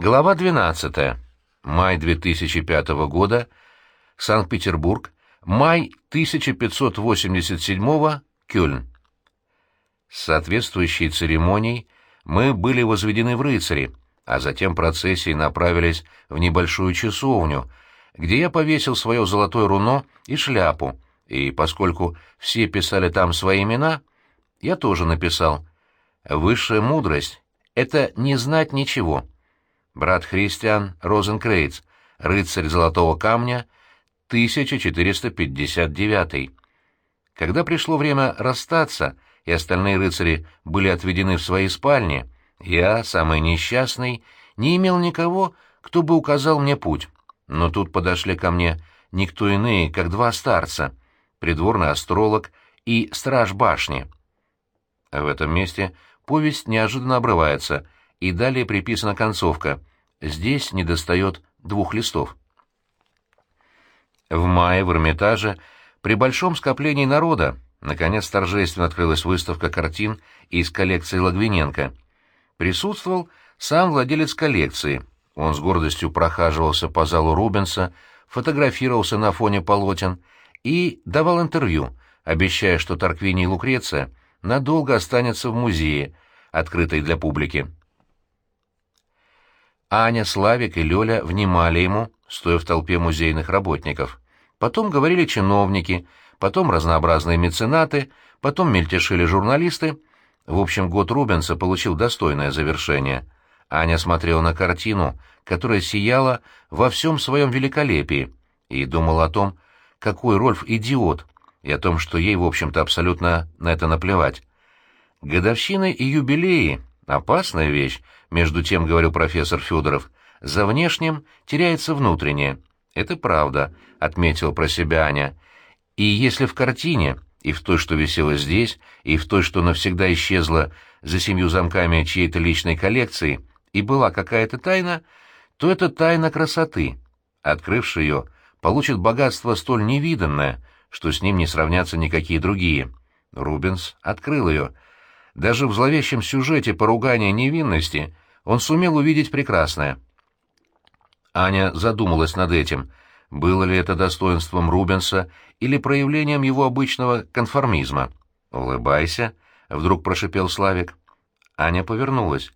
Глава 12. Май 2005 года. Санкт-Петербург. Май 1587 Кёльн. С соответствующей церемонией мы были возведены в рыцари, а затем процессией направились в небольшую часовню, где я повесил свое золотое руно и шляпу, и поскольку все писали там свои имена, я тоже написал. Высшая мудрость — это не знать ничего — брат Христиан Розенкрейц, рыцарь Золотого Камня, 1459. Когда пришло время расстаться, и остальные рыцари были отведены в свои спальни, я, самый несчастный, не имел никого, кто бы указал мне путь. Но тут подошли ко мне никто иные, как два старца, придворный астролог и страж башни. В этом месте повесть неожиданно обрывается, и далее приписана концовка. Здесь недостает двух листов. В мае в Эрмитаже при большом скоплении народа наконец торжественно открылась выставка картин из коллекции Лагвиненко. Присутствовал сам владелец коллекции. Он с гордостью прохаживался по залу Рубенса, фотографировался на фоне полотен и давал интервью, обещая, что Тарквини и Лукреция надолго останется в музее, открытой для публики. Аня, Славик и Лёля внимали ему, стоя в толпе музейных работников. Потом говорили чиновники, потом разнообразные меценаты, потом мельтешили журналисты. В общем, год Рубенса получил достойное завершение. Аня смотрела на картину, которая сияла во всем своем великолепии, и думала о том, какой Рольф идиот, и о том, что ей, в общем-то, абсолютно на это наплевать. Годовщины и юбилеи — опасная вещь, между тем, говорил профессор Федоров, за внешним теряется внутреннее. Это правда, отметил про себя Аня. И если в картине, и в той, что висела здесь, и в той, что навсегда исчезла за семью замками чьей-то личной коллекции, и была какая-то тайна, то это тайна красоты. Открывший ее, получит богатство столь невиданное, что с ним не сравнятся никакие другие. Рубенс открыл ее — даже в зловещем сюжете поругания невинности он сумел увидеть прекрасное. Аня задумалась над этим, было ли это достоинством Рубенса или проявлением его обычного конформизма. «Улыбайся», — вдруг прошипел Славик. Аня повернулась.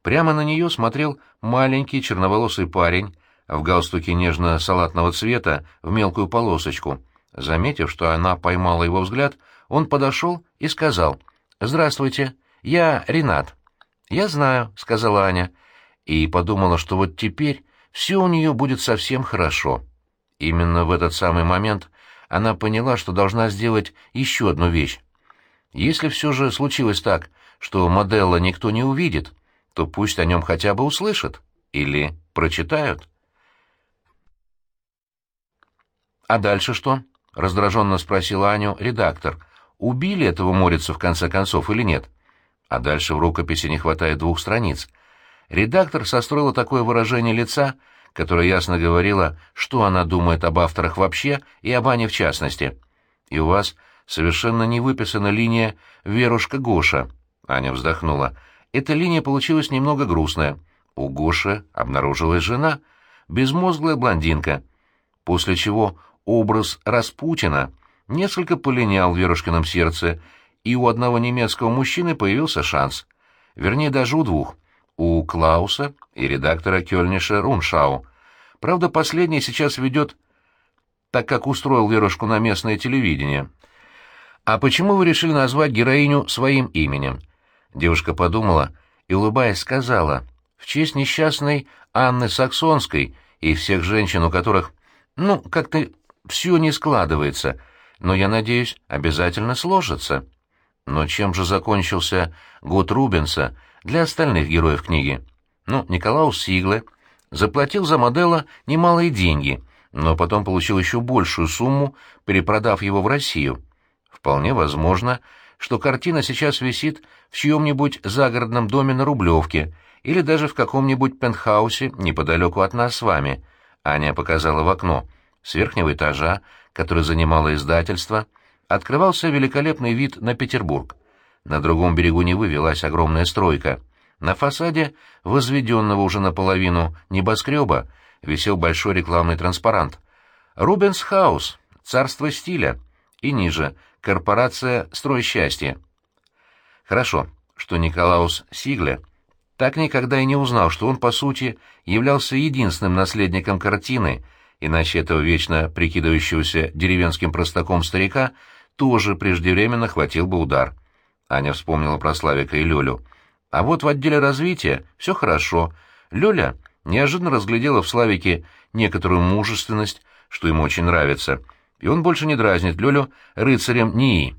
Прямо на нее смотрел маленький черноволосый парень в галстуке нежно-салатного цвета в мелкую полосочку. Заметив, что она поймала его взгляд, он подошел и сказал — «Здравствуйте, я Ренат». «Я знаю», — сказала Аня, и подумала, что вот теперь все у нее будет совсем хорошо. Именно в этот самый момент она поняла, что должна сделать еще одну вещь. Если все же случилось так, что Моделла никто не увидит, то пусть о нем хотя бы услышат или прочитают. «А дальше что?» — раздраженно спросила Аню редактор — убили этого Морица в конце концов или нет. А дальше в рукописи не хватает двух страниц. Редактор состроила такое выражение лица, которое ясно говорило, что она думает об авторах вообще и об Ане в частности. И у вас совершенно не выписана линия «Верушка Гоша», — Аня вздохнула. Эта линия получилась немного грустная. У Гоши обнаружилась жена, безмозглая блондинка, после чего образ Распутина — несколько полинял в Верушкином сердце, и у одного немецкого мужчины появился шанс. Вернее, даже у двух. У Клауса и редактора Кёльниша Руншау. Правда, последний сейчас ведет, так как устроил Верушку на местное телевидение. «А почему вы решили назвать героиню своим именем?» Девушка подумала и, улыбаясь, сказала, «В честь несчастной Анны Саксонской и всех женщин, у которых, ну, как-то все не складывается», но, я надеюсь, обязательно сложится. Но чем же закончился год Рубенса для остальных героев книги? Ну, Николаус Сигле заплатил за Модела немалые деньги, но потом получил еще большую сумму, перепродав его в Россию. Вполне возможно, что картина сейчас висит в чьем-нибудь загородном доме на Рублевке или даже в каком-нибудь пентхаусе неподалеку от нас с вами. Аня показала в окно. С верхнего этажа который занимало издательство, открывался великолепный вид на Петербург. На другом берегу Невы велась огромная стройка. На фасаде, возведенного уже наполовину небоскреба, висел большой рекламный транспарант. «Рубенс Хаус. Царство стиля». И ниже «Корпорация Строй счастья». Хорошо, что Николаус Сигле так никогда и не узнал, что он, по сути, являлся единственным наследником картины, иначе этого вечно прикидывающегося деревенским простаком старика тоже преждевременно хватил бы удар. Аня вспомнила про Славика и Лёлю. А вот в отделе развития все хорошо. Лёля неожиданно разглядела в Славике некоторую мужественность, что ему очень нравится, и он больше не дразнит Лёлю рыцарем НИИ.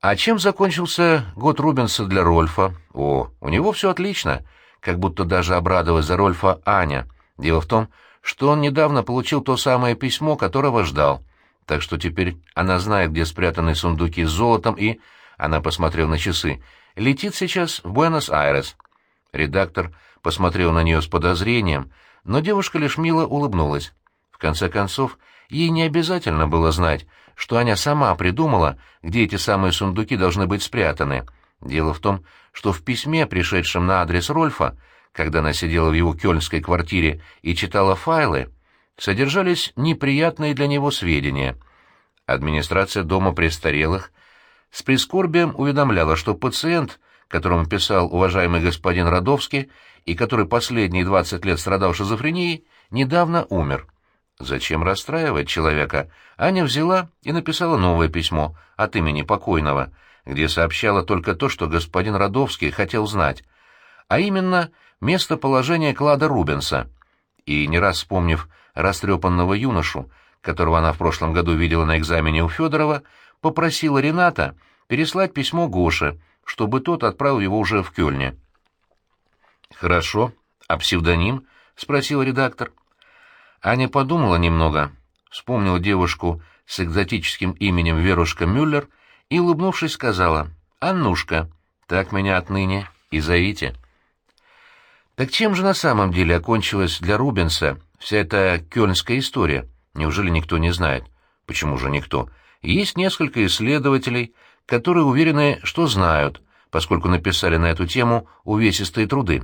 А чем закончился год Рубенса для Рольфа? О, у него все отлично, как будто даже обрадовалась за Рольфа Аня. Дело в том, что он недавно получил то самое письмо, которого ждал. Так что теперь она знает, где спрятаны сундуки с золотом, и... Она посмотрела на часы. «Летит сейчас в Буэнос-Айрес». Редактор посмотрел на нее с подозрением, но девушка лишь мило улыбнулась. В конце концов, ей не обязательно было знать, что Аня сама придумала, где эти самые сундуки должны быть спрятаны. Дело в том, что в письме, пришедшем на адрес Рольфа, когда она сидела в его кёльнской квартире и читала файлы, содержались неприятные для него сведения. Администрация дома престарелых с прискорбием уведомляла, что пациент, которому писал уважаемый господин Родовский и который последние 20 лет страдал шизофренией, недавно умер. Зачем расстраивать человека? Аня взяла и написала новое письмо от имени покойного, где сообщала только то, что господин Родовский хотел знать, а именно местоположение клада Рубенса. И не раз вспомнив растрепанного юношу, которого она в прошлом году видела на экзамене у Федорова, попросила Рената переслать письмо Гоше, чтобы тот отправил его уже в Кёльне. «Хорошо. А псевдоним?» — спросил редактор. Аня подумала немного, вспомнила девушку с экзотическим именем Верушка Мюллер и, улыбнувшись, сказала «Аннушка, так меня отныне и зовите». Так чем же на самом деле окончилась для Рубенса вся эта кёльнская история? Неужели никто не знает? Почему же никто? Есть несколько исследователей, которые уверены, что знают, поскольку написали на эту тему увесистые труды.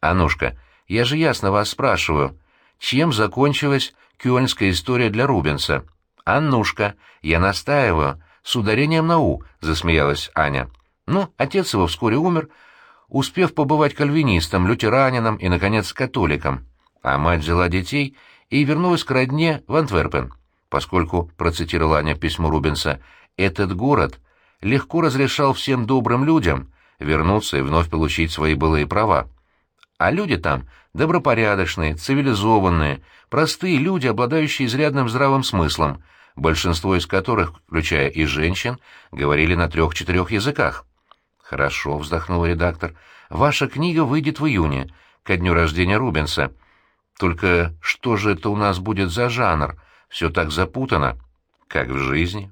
«Анушка, я же ясно вас спрашиваю, чем закончилась кёльнская история для Рубенса?» «Аннушка, я настаиваю, с ударением на «у», — засмеялась Аня. «Ну, отец его вскоре умер, успев побывать кальвинистом, лютеранином и, наконец, католиком. А мать взяла детей и вернулась к родне в Антверпен, поскольку, процитировала Аня письмо Рубенса, «этот город легко разрешал всем добрым людям вернуться и вновь получить свои былые права. А люди там добропорядочные, цивилизованные, простые люди, обладающие изрядным здравым смыслом, большинство из которых, включая и женщин, говорили на трех-четырех языках. «Хорошо», — вздохнул редактор, — «ваша книга выйдет в июне, ко дню рождения Рубенса. Только что же это у нас будет за жанр? Все так запутано, как в жизни».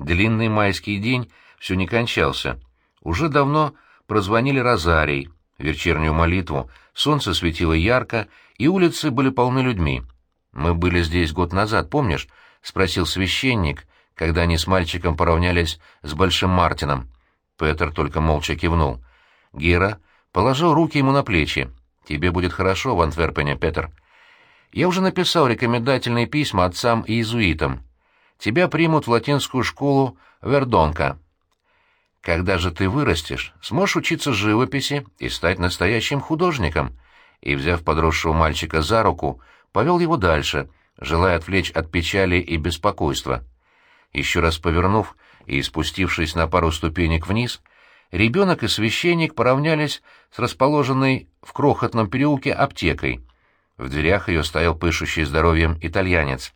Длинный майский день все не кончался. Уже давно прозвонили розарий, вечернюю молитву, солнце светило ярко, и улицы были полны людьми. «Мы были здесь год назад, помнишь?» — спросил священник, когда они с мальчиком поравнялись с Большим Мартином. Петр только молча кивнул. Гера положил руки ему на плечи. «Тебе будет хорошо в Антверпене, Петр. Я уже написал рекомендательные письма отцам и иезуитам тебя примут в латинскую школу Вердонка. Когда же ты вырастешь, сможешь учиться живописи и стать настоящим художником?» И, взяв подросшего мальчика за руку, повел его дальше, желая отвлечь от печали и беспокойства. Еще раз повернув и спустившись на пару ступенек вниз, ребенок и священник поравнялись с расположенной в крохотном переулке аптекой. В дверях ее стоял пышущий здоровьем итальянец.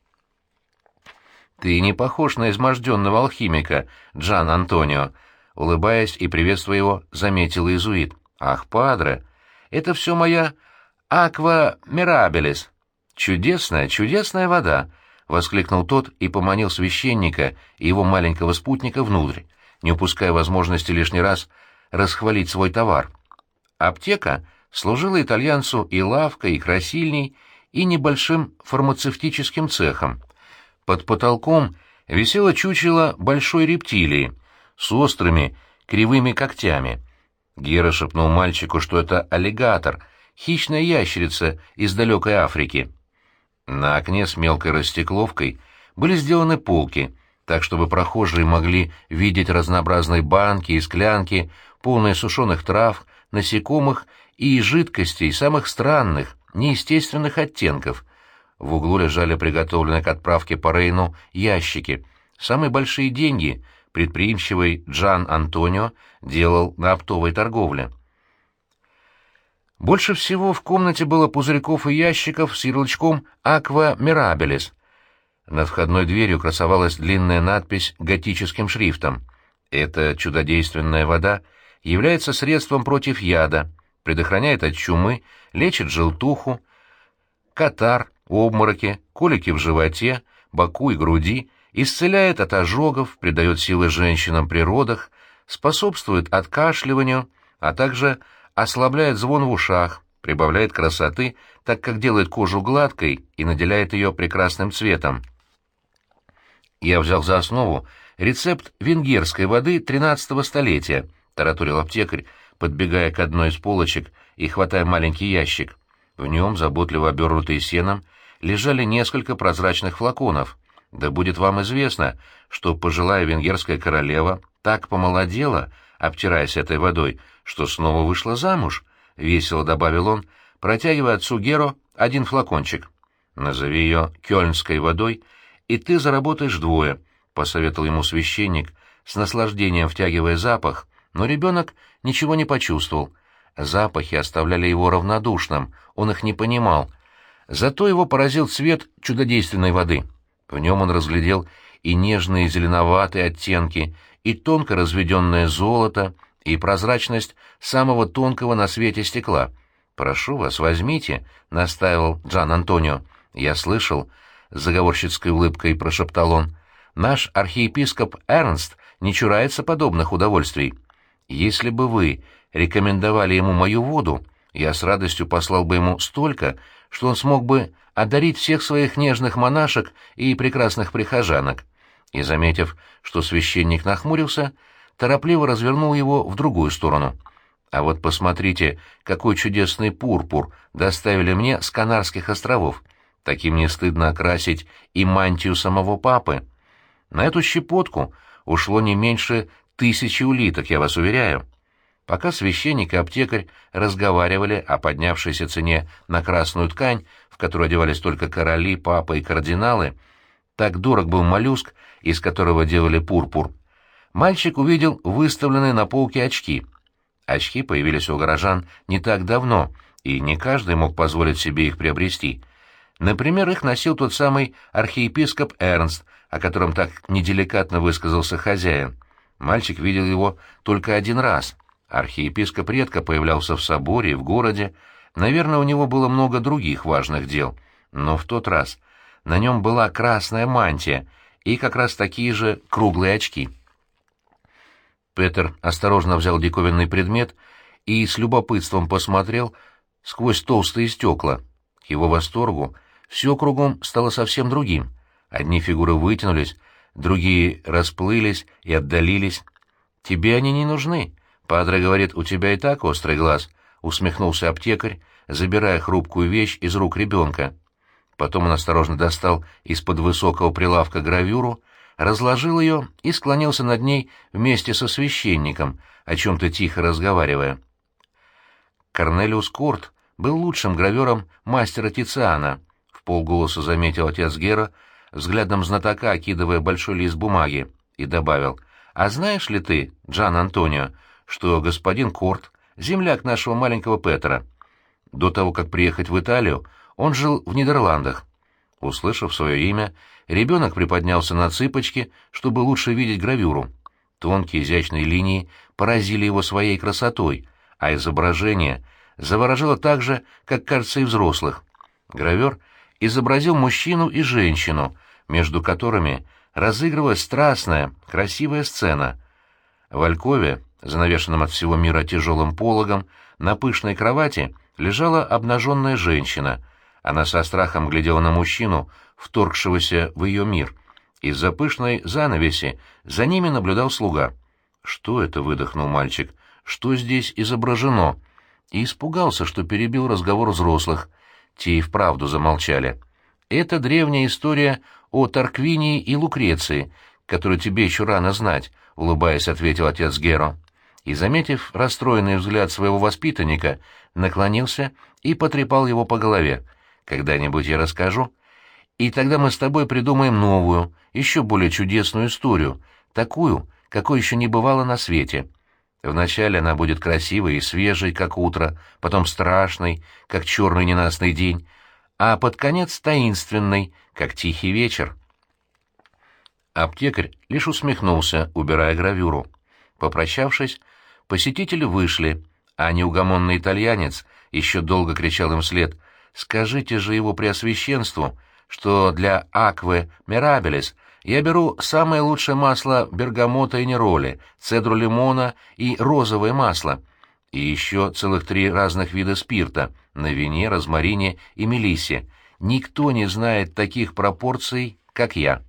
«Ты не похож на изможденного алхимика, Джан Антонио», — улыбаясь и приветствуя его, заметил иезуит. «Ах, падре, это все моя аква мирабелис. Чудесная, чудесная вода!» — воскликнул тот и поманил священника и его маленького спутника внутрь, не упуская возможности лишний раз расхвалить свой товар. Аптека служила итальянцу и лавкой, и красильней, и небольшим фармацевтическим цехом — под потолком висело чучело большой рептилии с острыми, кривыми когтями. Гера шепнул мальчику, что это аллигатор, хищная ящерица из далекой Африки. На окне с мелкой растекловкой были сделаны полки, так чтобы прохожие могли видеть разнообразные банки и склянки, полные сушеных трав, насекомых и жидкостей самых странных, неестественных оттенков. В углу лежали приготовленные к отправке по Рейну ящики. Самые большие деньги предприимчивый Джан Антонио делал на оптовой торговле. Больше всего в комнате было пузырьков и ящиков с ярлычком «Аква Мирабелис». Над входной дверью красовалась длинная надпись готическим шрифтом. Эта чудодейственная вода является средством против яда, предохраняет от чумы, лечит желтуху, катар, обмороки, колики в животе, боку и груди, исцеляет от ожогов, придает силы женщинам при родах, способствует откашливанию, а также ослабляет звон в ушах, прибавляет красоты, так как делает кожу гладкой и наделяет ее прекрасным цветом. Я взял за основу рецепт венгерской воды XIII столетия, тараторил аптекарь, подбегая к одной из полочек и хватая маленький ящик. В нем, заботливо обернутые сеном, лежали несколько прозрачных флаконов. Да будет вам известно, что пожилая венгерская королева так помолодела, обтираясь этой водой, что снова вышла замуж, — весело добавил он, протягивая отцу Геро один флакончик. Назови ее кёльнской водой, и ты заработаешь двое, — посоветовал ему священник, с наслаждением втягивая запах, но ребенок ничего не почувствовал. Запахи оставляли его равнодушным, он их не понимал. Зато его поразил цвет чудодейственной воды. В нем он разглядел и нежные зеленоватые оттенки, и тонко разведенное золото, и прозрачность самого тонкого на свете стекла. «Прошу вас, возьмите», — настаивал Джан Антонио. «Я слышал», — с заговорщицкой улыбкой прошептал он, — «наш архиепископ Эрнст не чурается подобных удовольствий. Если бы вы рекомендовали ему мою воду, я с радостью послал бы ему столько, что он смог бы одарить всех своих нежных монашек и прекрасных прихожанок». И, заметив, что священник нахмурился, торопливо развернул его в другую сторону. «А вот посмотрите, какой чудесный пурпур доставили мне с Канарских островов. Таким не стыдно окрасить и мантию самого папы. На эту щепотку ушло не меньше тысячи улиток, я вас уверяю». Пока священник и аптекарь разговаривали о поднявшейся цене на красную ткань, в которую одевались только короли, папы и кардиналы, так дорог был моллюск, из которого делали пурпур, мальчик увидел выставленные на полке очки. Очки появились у горожан не так давно, и не каждый мог позволить себе их приобрести. Например, их носил тот самый архиепископ Эрнст, о котором так неделикатно высказался хозяин. Мальчик видел его только один раз. Архиепископ редко появлялся в соборе и в городе. Наверное, у него было много других важных дел. Но в тот раз на нем была красная мантия и как раз такие же круглые очки. Петер осторожно взял диковинный предмет и с любопытством посмотрел сквозь толстые стекла. К его восторгу все кругом стало совсем другим. Одни фигуры вытянулись, другие расплылись и отдалились. «Тебе они не нужны. Падре говорит, у тебя и так острый глаз», — усмехнулся аптекарь, забирая хрупкую вещь из рук ребенка. Потом он осторожно достал из-под высокого прилавка гравюру, разложил ее и склонился над ней вместе со священником, о чем-то тихо разговаривая. Корнелиус Корт был лучшим гравером мастера Тициана, в полголоса заметил отец Гера, взглядом знатока окидывая большой лист бумаги, и добавил, «А знаешь ли ты, Джан Антонио, что господин Корт — земляк нашего маленького Петра? До того, как приехать в Италию, он жил в Нидерландах. Услышав свое имя, ребенок приподнялся на цыпочки, чтобы лучше видеть гравюру. Тонкие изящные линии поразили его своей красотой, а изображение заворожило так же, как кажется и взрослых. Гравер изобразил мужчину и женщину, между которыми разыгрывалась страстная, красивая сцена. В Алькове, занавешенном от всего мира тяжелым пологом, на пышной кровати лежала обнаженная женщина — она со страхом глядела на мужчину, вторгшегося в ее мир. Из-за пышной занавеси за ними наблюдал слуга. «Что это?» — выдохнул мальчик. «Что здесь изображено?» И испугался, что перебил разговор взрослых. Те и вправду замолчали. «Это древняя история о Тарквинии и Лукреции, которую тебе еще рано знать», — улыбаясь, ответил отец Геро. И, заметив расстроенный взгляд своего воспитанника, наклонился и потрепал его по голове. «Когда-нибудь я расскажу. И тогда мы с тобой придумаем новую, еще более чудесную историю, такую, какой еще не бывало на свете. Вначале она будет красивой и свежей, как утро, потом страшной, как черный ненастный день, а под конец таинственной, как тихий вечер». Аптекарь лишь усмехнулся, убирая гравюру. Попрощавшись, посетители вышли, а неугомонный итальянец еще долго кричал им вслед «Скажите же его преосвященству, что для аквы мирабелис я беру самое лучшее масло бергамота и нероли, цедру лимона и розовое масло, и еще целых три разных вида спирта на вине, розмарине и мелиссе. Никто не знает таких пропорций, как я».